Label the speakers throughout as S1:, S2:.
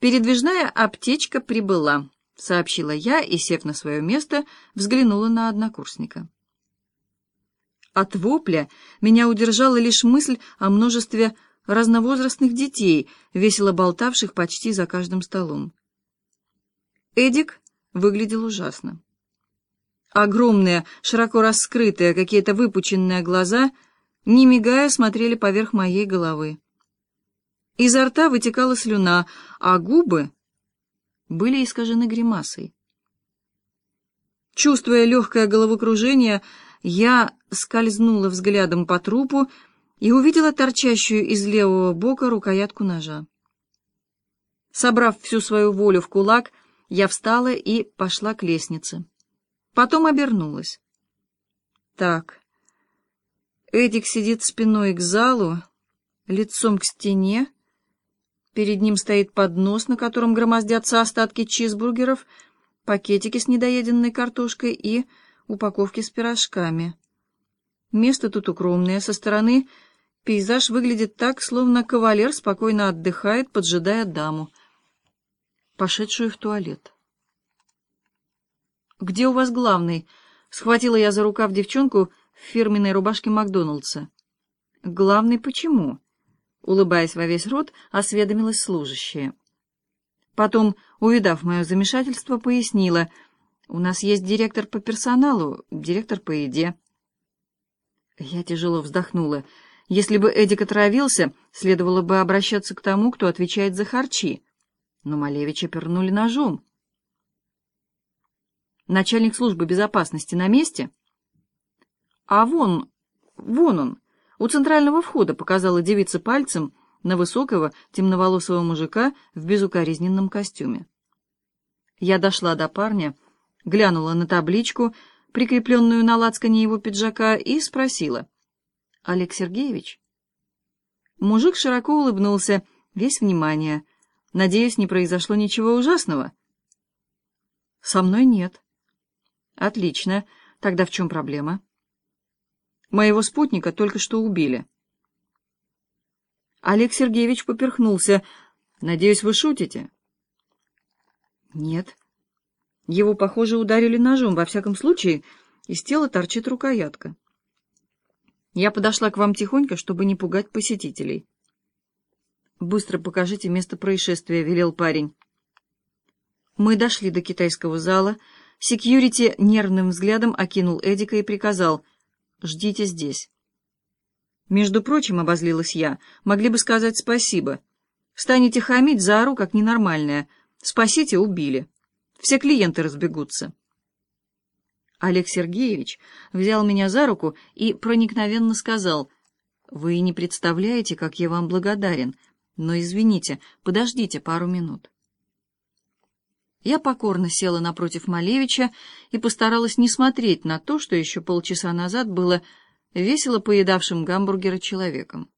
S1: «Передвижная аптечка прибыла», — сообщила я и, сев на свое место, взглянула на однокурсника. От вопля меня удержала лишь мысль о множестве разновозрастных детей, весело болтавших почти за каждым столом. Эдик выглядел ужасно. Огромные, широко раскрытые, какие-то выпученные глаза, не мигая, смотрели поверх моей головы. Изо рта вытекала слюна, а губы были искажены гримасой. Чувствуя легкое головокружение, я скользнула взглядом по трупу и увидела торчащую из левого бока рукоятку ножа. Собрав всю свою волю в кулак, я встала и пошла к лестнице. Потом обернулась. Так, Эдик сидит спиной к залу, лицом к стене, Перед ним стоит поднос, на котором громоздятся остатки чизбургеров, пакетики с недоеденной картошкой и упаковки с пирожками. Место тут укромное. Со стороны пейзаж выглядит так, словно кавалер спокойно отдыхает, поджидая даму, пошедшую в туалет. «Где у вас главный?» — схватила я за рукав девчонку в фирменной рубашке Макдоналдса. «Главный почему?» Улыбаясь во весь рот, осведомилась служащая. Потом, увидав мое замешательство, пояснила, «У нас есть директор по персоналу, директор по еде». Я тяжело вздохнула. Если бы Эдик отравился, следовало бы обращаться к тому, кто отвечает за харчи. Но Малевича пернули ножом. Начальник службы безопасности на месте? А вон, вон он, у центрального входа показала девица пальцем на высокого темноволосого мужика в безукоризненном костюме. Я дошла до парня, глянула на табличку, прикрепленную на лацкане его пиджака, и спросила. «Олег Сергеевич?» Мужик широко улыбнулся, весь внимание. «Надеюсь, не произошло ничего ужасного?» «Со мной нет». «Отлично. Тогда в чем проблема?» Моего спутника только что убили. Олег Сергеевич поперхнулся. «Надеюсь, вы шутите?» «Нет. Его, похоже, ударили ножом. Во всяком случае, из тела торчит рукоятка. Я подошла к вам тихонько, чтобы не пугать посетителей». «Быстро покажите место происшествия», — велел парень. Мы дошли до китайского зала. Секьюрити нервным взглядом окинул Эдика и приказал — Ждите здесь. Между прочим, обозлилась я, могли бы сказать спасибо. Станете хамить, заору, как ненормальная. Спасите, убили. Все клиенты разбегутся. Олег Сергеевич взял меня за руку и проникновенно сказал, «Вы не представляете, как я вам благодарен, но, извините, подождите пару минут». Я покорно села напротив Малевича и постаралась не смотреть на то, что еще полчаса назад было весело поедавшим гамбургеры человеком.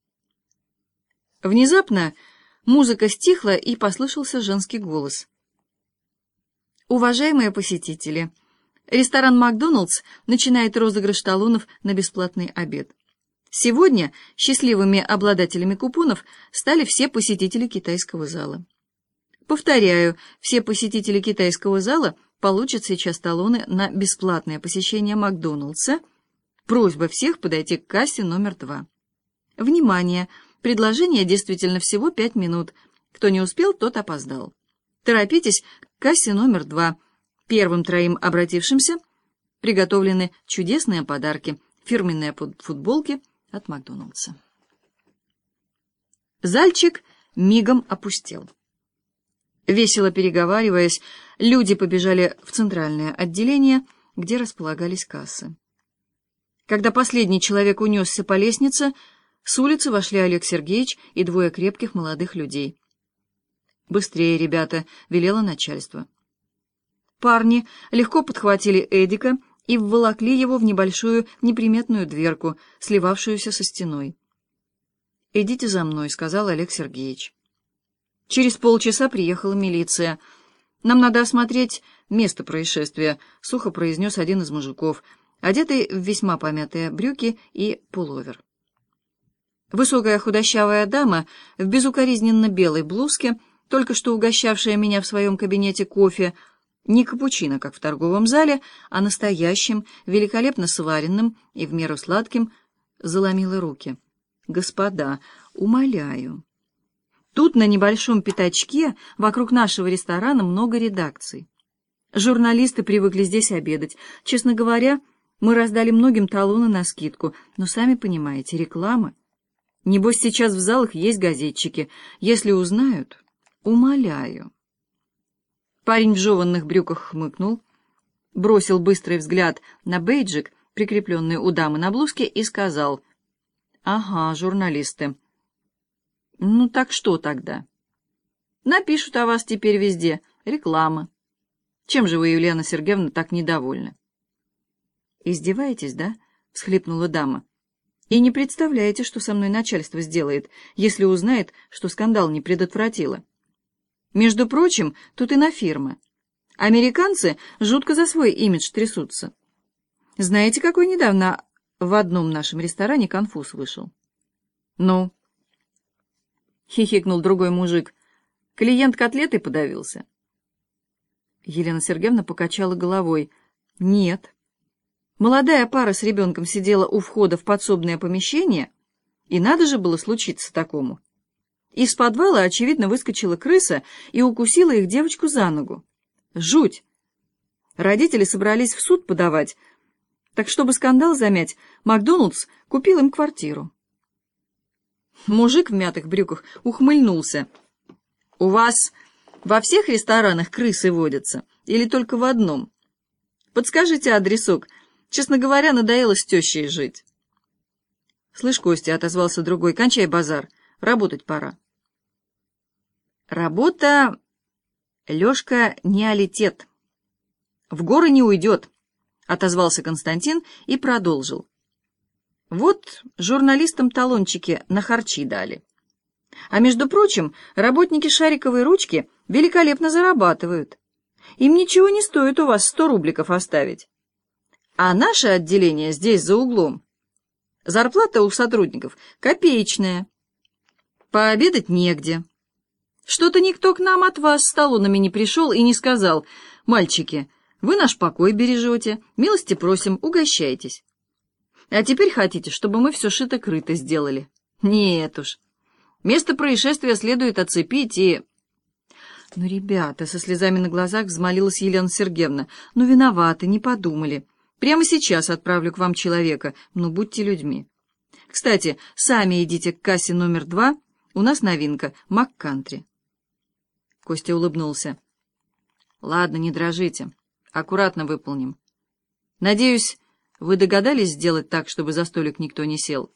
S1: Внезапно музыка стихла, и послышался женский голос. «Уважаемые посетители, ресторан «Макдоналдс» начинает розыгрыш талонов на бесплатный обед. Сегодня счастливыми обладателями купонов стали все посетители китайского зала. Повторяю, все посетители китайского зала получат сейчас талоны на бесплатное посещение Макдоналдса. Просьба всех подойти к кассе номер два. Внимание! Предложение действительно всего пять минут. Кто не успел, тот опоздал. Торопитесь к кассе номер два. Первым троим обратившимся приготовлены чудесные подарки, фирменные футболки от Макдоналдса. Зальчик мигом опустел. Весело переговариваясь, люди побежали в центральное отделение, где располагались кассы. Когда последний человек унесся по лестнице, с улицы вошли Олег Сергеевич и двое крепких молодых людей. «Быстрее, ребята!» — велело начальство. Парни легко подхватили Эдика и вволокли его в небольшую неприметную дверку, сливавшуюся со стеной. «Идите за мной», — сказал Олег Сергеевич. Через полчаса приехала милиция. «Нам надо осмотреть место происшествия», — сухо произнес один из мужиков, одетый в весьма помятые брюки и пуловер. Высокая худощавая дама в безукоризненно белой блузке только что угощавшая меня в своем кабинете кофе, не капучино, как в торговом зале, а настоящим, великолепно сваренным и в меру сладким, заломила руки. «Господа, умоляю». Тут на небольшом пятачке вокруг нашего ресторана много редакций. Журналисты привыкли здесь обедать. Честно говоря, мы раздали многим талоны на скидку, но сами понимаете, реклама. Небось, сейчас в залах есть газетчики. Если узнают, умоляю. Парень в жеванных брюках хмыкнул, бросил быстрый взгляд на бейджик, прикрепленный у дамы на блузке, и сказал, «Ага, журналисты. Ну так что тогда? Напишут о вас теперь везде. Реклама. Чем же вы, Елена Сергеевна, так недовольны?» «Издеваетесь, да?» — всхлипнула дама. «И не представляете, что со мной начальство сделает, если узнает, что скандал не предотвратило. Между прочим, тут и на фирмы. Американцы жутко за свой имидж трясутся. Знаете, какой недавно в одном нашем ресторане конфуз вышел?» «Ну?» — хихикнул другой мужик. «Клиент котлетой подавился». Елена Сергеевна покачала головой. «Нет». Молодая пара с ребенком сидела у входа в подсобное помещение, и надо же было случиться такому. Из подвала, очевидно, выскочила крыса и укусила их девочку за ногу. Жуть! Родители собрались в суд подавать, так чтобы скандал замять, Макдоналдс купил им квартиру. Мужик в мятых брюках ухмыльнулся. «У вас во всех ресторанах крысы водятся? Или только в одном? Подскажите адресок, Честно говоря, надоело с тещей жить. «Слышь, Костя», — отозвался другой, — «кончай базар, работать пора». Работа, Лешка, неолитет. В горы не уйдет, — отозвался Константин и продолжил. Вот журналистам талончики на харчи дали. А между прочим, работники шариковой ручки великолепно зарабатывают. Им ничего не стоит у вас сто рубликов оставить. А наше отделение здесь, за углом. Зарплата у сотрудников копеечная. Пообедать негде. Что-то никто к нам от вас с талонами не пришел и не сказал, «Мальчики, вы наш покой бережете, милости просим, угощайтесь». А теперь хотите, чтобы мы все шито-крыто сделали? Нет уж. Место происшествия следует оцепить и... «Ну, ребята», — со слезами на глазах взмолилась Елена Сергеевна, «ну, виноваты, не подумали. Прямо сейчас отправлю к вам человека, но ну, будьте людьми. Кстати, сами идите к кассе номер два, у нас новинка, МакКантри. Костя улыбнулся. Ладно, не дрожите, аккуратно выполним. Надеюсь, вы догадались сделать так, чтобы за столик никто не сел.